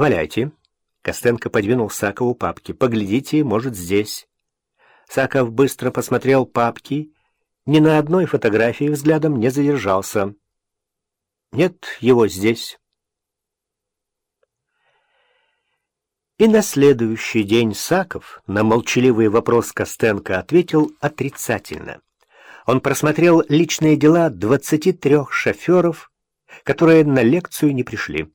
«Валяйте». Костенко подвинул Сакову папки. «Поглядите, может, здесь». Саков быстро посмотрел папки. Ни на одной фотографии взглядом не задержался. «Нет его здесь». И на следующий день Саков на молчаливый вопрос Костенко ответил отрицательно. Он просмотрел личные дела 23 шоферов, которые на лекцию не пришли.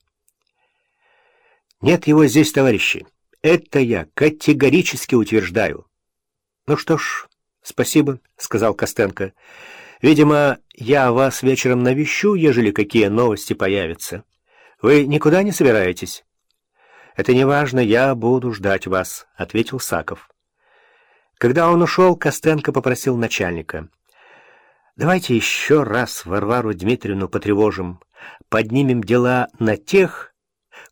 «Нет его здесь, товарищи. Это я категорически утверждаю». «Ну что ж, спасибо», — сказал Костенко. «Видимо, я вас вечером навещу, ежели какие новости появятся. Вы никуда не собираетесь?» «Это не важно, я буду ждать вас», — ответил Саков. Когда он ушел, Костенко попросил начальника. «Давайте еще раз Варвару Дмитриевну потревожим, поднимем дела на тех,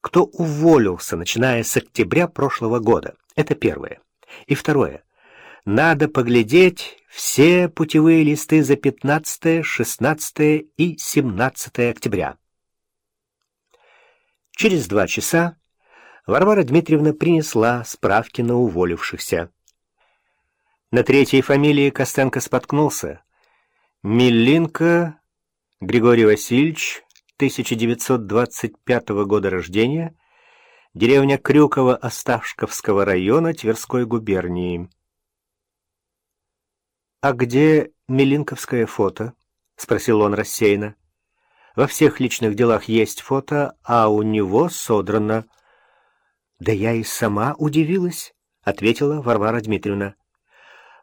кто уволился, начиная с октября прошлого года. Это первое. И второе. Надо поглядеть все путевые листы за 15, 16 и 17 октября». Через два часа Варвара Дмитриевна принесла справки на уволившихся. На третьей фамилии Костенко споткнулся. Милинко Григорий Васильевич, 1925 года рождения, деревня Крюково Оставшковского района Тверской губернии. «А где Милинковское фото?» — спросил он рассеянно. «Во всех личных делах есть фото, а у него содрано...» «Да я и сама удивилась», — ответила Варвара Дмитриевна.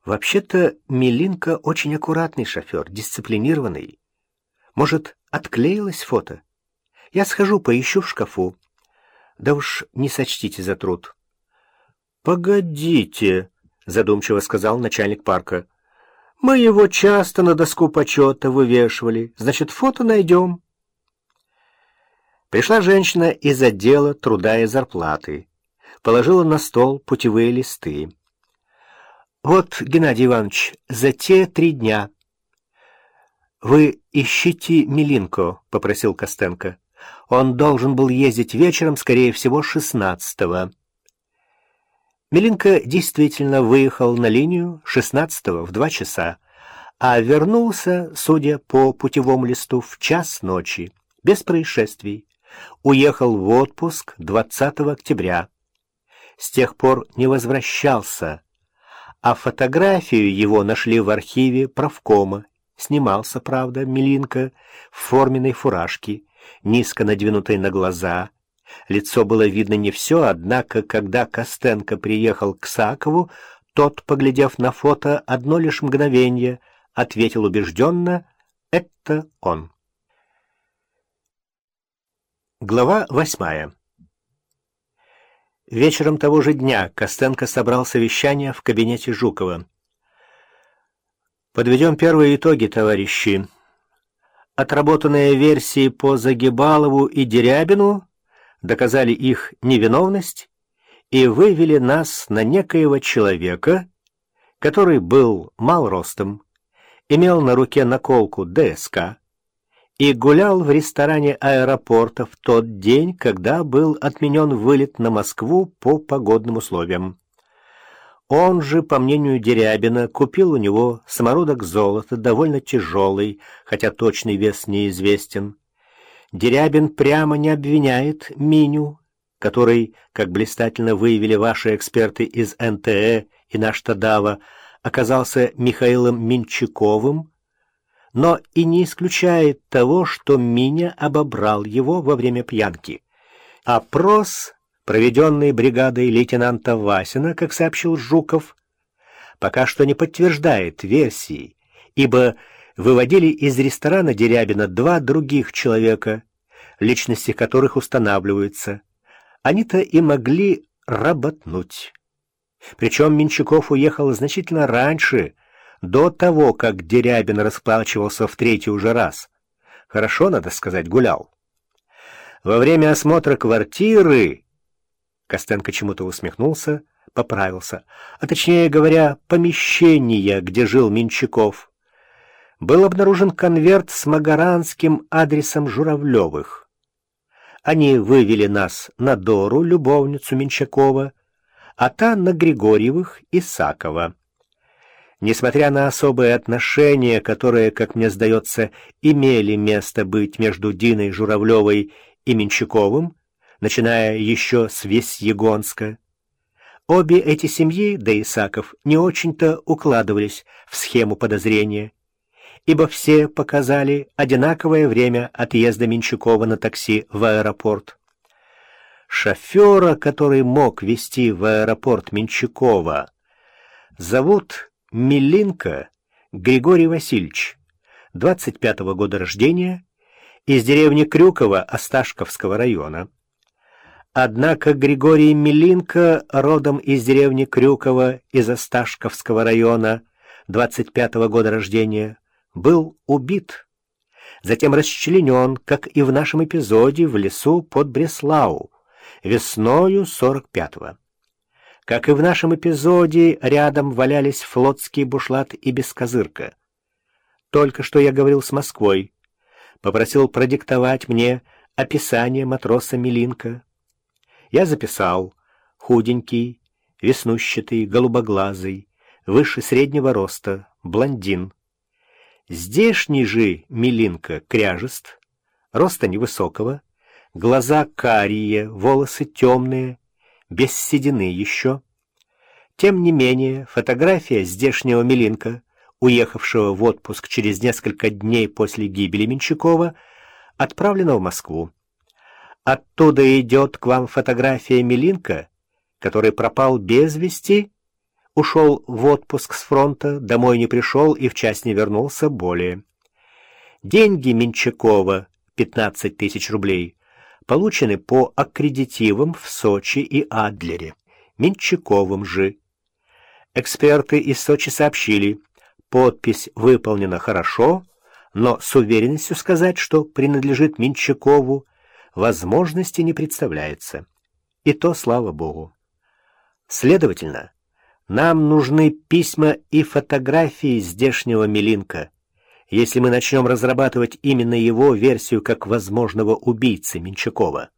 «Вообще-то Милинка очень аккуратный шофер, дисциплинированный. Может, отклеилось фото? Я схожу, поищу в шкафу. Да уж не сочтите за труд». «Погодите», — задумчиво сказал начальник парка. «Мы его часто на доску почета вывешивали. Значит, фото найдем». Пришла женщина из отдела труда и зарплаты положила на стол путевые листы. «Вот, Геннадий Иванович, за те три дня...» «Вы ищите Милинко», — попросил Костенко. «Он должен был ездить вечером, скорее всего, шестнадцатого». Милинко действительно выехал на линию шестнадцатого в два часа, а вернулся, судя по путевому листу, в час ночи, без происшествий. Уехал в отпуск 20 октября с тех пор не возвращался, а фотографию его нашли в архиве правкома. Снимался, правда, Милинка в форменной фуражке, низко надвинутой на глаза. Лицо было видно не все, однако, когда Костенко приехал к Сакову, тот, поглядев на фото одно лишь мгновение, ответил убежденно «Это он». Глава восьмая Вечером того же дня Костенко собрал совещание в кабинете Жукова. Подведем первые итоги, товарищи. Отработанные версии по Загибалову и Дерябину доказали их невиновность и вывели нас на некоего человека, который был мал ростом, имел на руке наколку ДСК, и гулял в ресторане аэропорта в тот день, когда был отменен вылет на Москву по погодным условиям. Он же, по мнению Дерябина, купил у него самородок золота, довольно тяжелый, хотя точный вес неизвестен. Дерябин прямо не обвиняет Миню, который, как блистательно выявили ваши эксперты из НТЭ и наш Тадава, оказался Михаилом Минчаковым, но и не исключает того, что Миня обобрал его во время пьянки. Опрос, проведенный бригадой лейтенанта Васина, как сообщил Жуков, пока что не подтверждает версии, ибо выводили из ресторана Дерябина два других человека, личности которых устанавливаются. Они-то и могли работнуть. Причем Менчаков уехал значительно раньше, до того, как Дерябин расплачивался в третий уже раз. Хорошо, надо сказать, гулял. Во время осмотра квартиры... Костенко чему-то усмехнулся, поправился, а точнее говоря, помещения, где жил Минчаков. Был обнаружен конверт с магаранским адресом Журавлевых. Они вывели нас на Дору, любовницу Менчакова, а та на Григорьевых и Сакова. Несмотря на особые отношения, которые, как мне сдается, имели место быть между Диной Журавлевой и Менчаковым, начиная еще с Весьегонска, обе эти семьи, да Исаков, не очень-то укладывались в схему подозрения, ибо все показали одинаковое время отъезда Менчакова на такси в аэропорт. Шофера, который мог везти в аэропорт Менчакова, зовут Милинко Григорий Васильевич, 25-го года рождения, из деревни Крюково Осташковского района. Однако Григорий Милинко, родом из деревни Крюково из Осташковского района, 25-го года рождения, был убит, затем расчленен, как и в нашем эпизоде, в лесу под Бреслау, весною 45-го. Как и в нашем эпизоде, рядом валялись флотский бушлат и бескозырка. Только что я говорил с Москвой. Попросил продиктовать мне описание матроса Милинка. Я записал. Худенький, веснущатый, голубоглазый, выше среднего роста, блондин. Здешний же Милинка кряжест, роста невысокого, глаза карие, волосы темные, без седины еще. Тем не менее, фотография здешнего Милинка, уехавшего в отпуск через несколько дней после гибели Менчакова, отправлена в Москву. Оттуда идет к вам фотография Милинка, который пропал без вести, ушел в отпуск с фронта, домой не пришел и в часть не вернулся более. Деньги Менчакова, 15 тысяч рублей, получены по аккредитивам в Сочи и Адлере, Менчаковым же. Эксперты из Сочи сообщили, подпись выполнена хорошо, но с уверенностью сказать, что принадлежит Менчакову, возможности не представляется. И то слава Богу. Следовательно, нам нужны письма и фотографии здешнего Милинка, если мы начнем разрабатывать именно его версию как возможного убийцы Менчакова.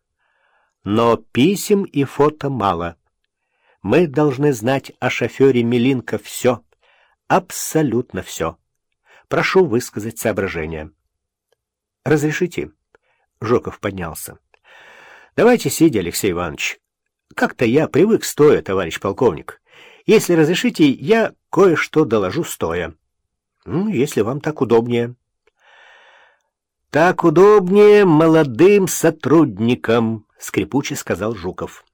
Но писем и фото мало. Мы должны знать о шофере Милинка все, абсолютно все. Прошу высказать соображения. Разрешите? Жоков поднялся. Давайте сидя, Алексей Иванович. Как-то я привык стоя, товарищ полковник. Если разрешите, я кое-что доложу стоя. Ну, если вам так удобнее. Так удобнее молодым сотрудникам, скрипуче сказал Жуков.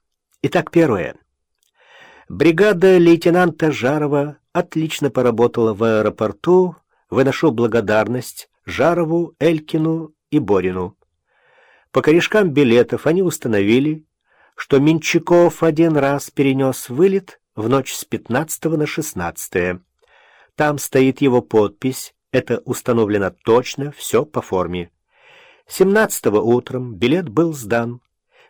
Итак, первое. Бригада лейтенанта Жарова отлично поработала в аэропорту. Выношу благодарность Жарову, Элькину и Борину. По корешкам билетов они установили, что Менчаков один раз перенес вылет в ночь с 15 на 16. Там стоит его подпись, это установлено точно, все по форме. 17-го утром билет был сдан,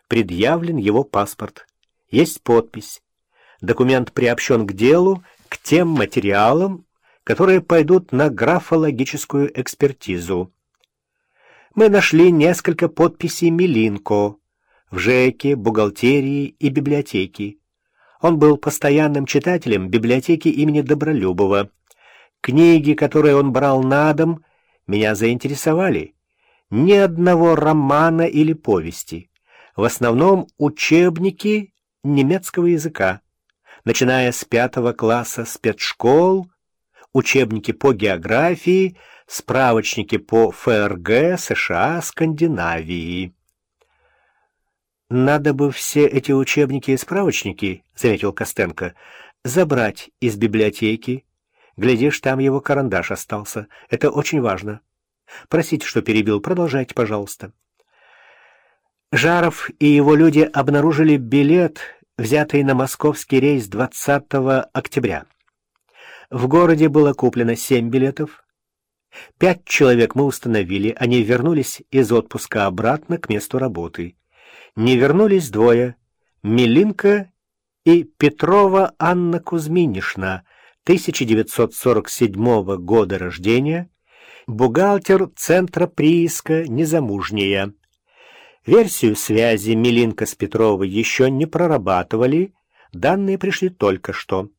предъявлен его паспорт. Есть подпись. Документ приобщен к делу, к тем материалам, которые пойдут на графологическую экспертизу. Мы нашли несколько подписей Милинко в ЖЭКе, бухгалтерии и библиотеке. Он был постоянным читателем библиотеки имени Добролюбова. Книги, которые он брал на дом, меня заинтересовали. Ни одного романа или повести. В основном учебники немецкого языка. Начиная с пятого класса спецшкол, учебники по географии, справочники по ФРГ, США, Скандинавии. «Надо бы все эти учебники и справочники, — заметил Костенко, — забрать из библиотеки, Глядишь, там его карандаш остался. Это очень важно. Простите, что перебил. Продолжайте, пожалуйста. Жаров и его люди обнаружили билет, взятый на московский рейс 20 октября. В городе было куплено семь билетов. Пять человек мы установили, они вернулись из отпуска обратно к месту работы. Не вернулись двое — Милинка и Петрова Анна Кузьминишна — 1947 года рождения, бухгалтер Центра прииска «Незамужняя». Версию связи Милинка с Петровой еще не прорабатывали, данные пришли только что.